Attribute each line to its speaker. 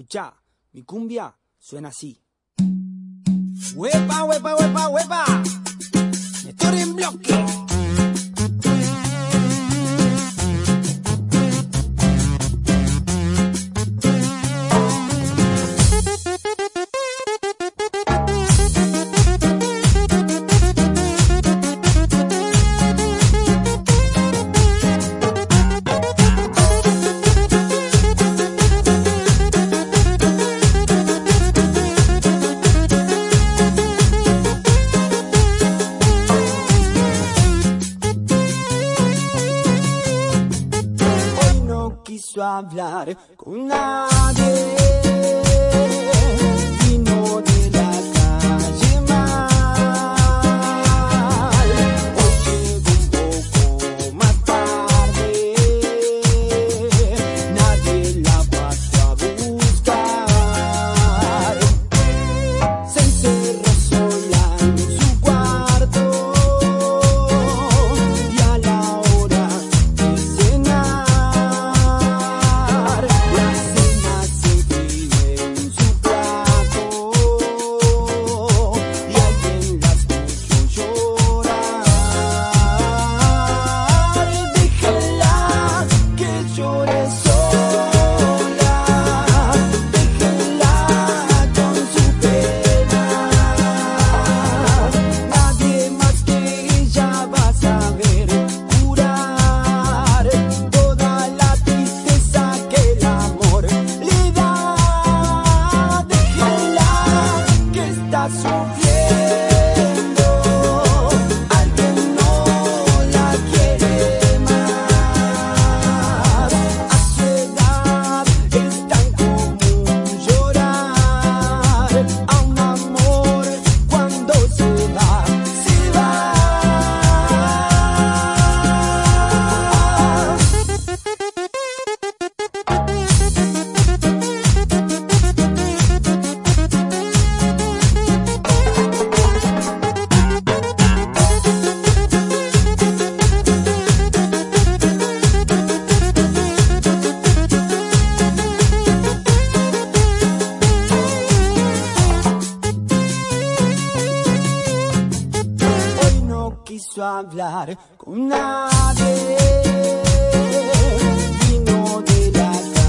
Speaker 1: Escucha, mi cumbia suena así. ¡Huepa, huepa, huepa, huepa! ¡Me estoy en bloque! hablar con nadie. Yeah. quiso hablar con nadie. Vino de las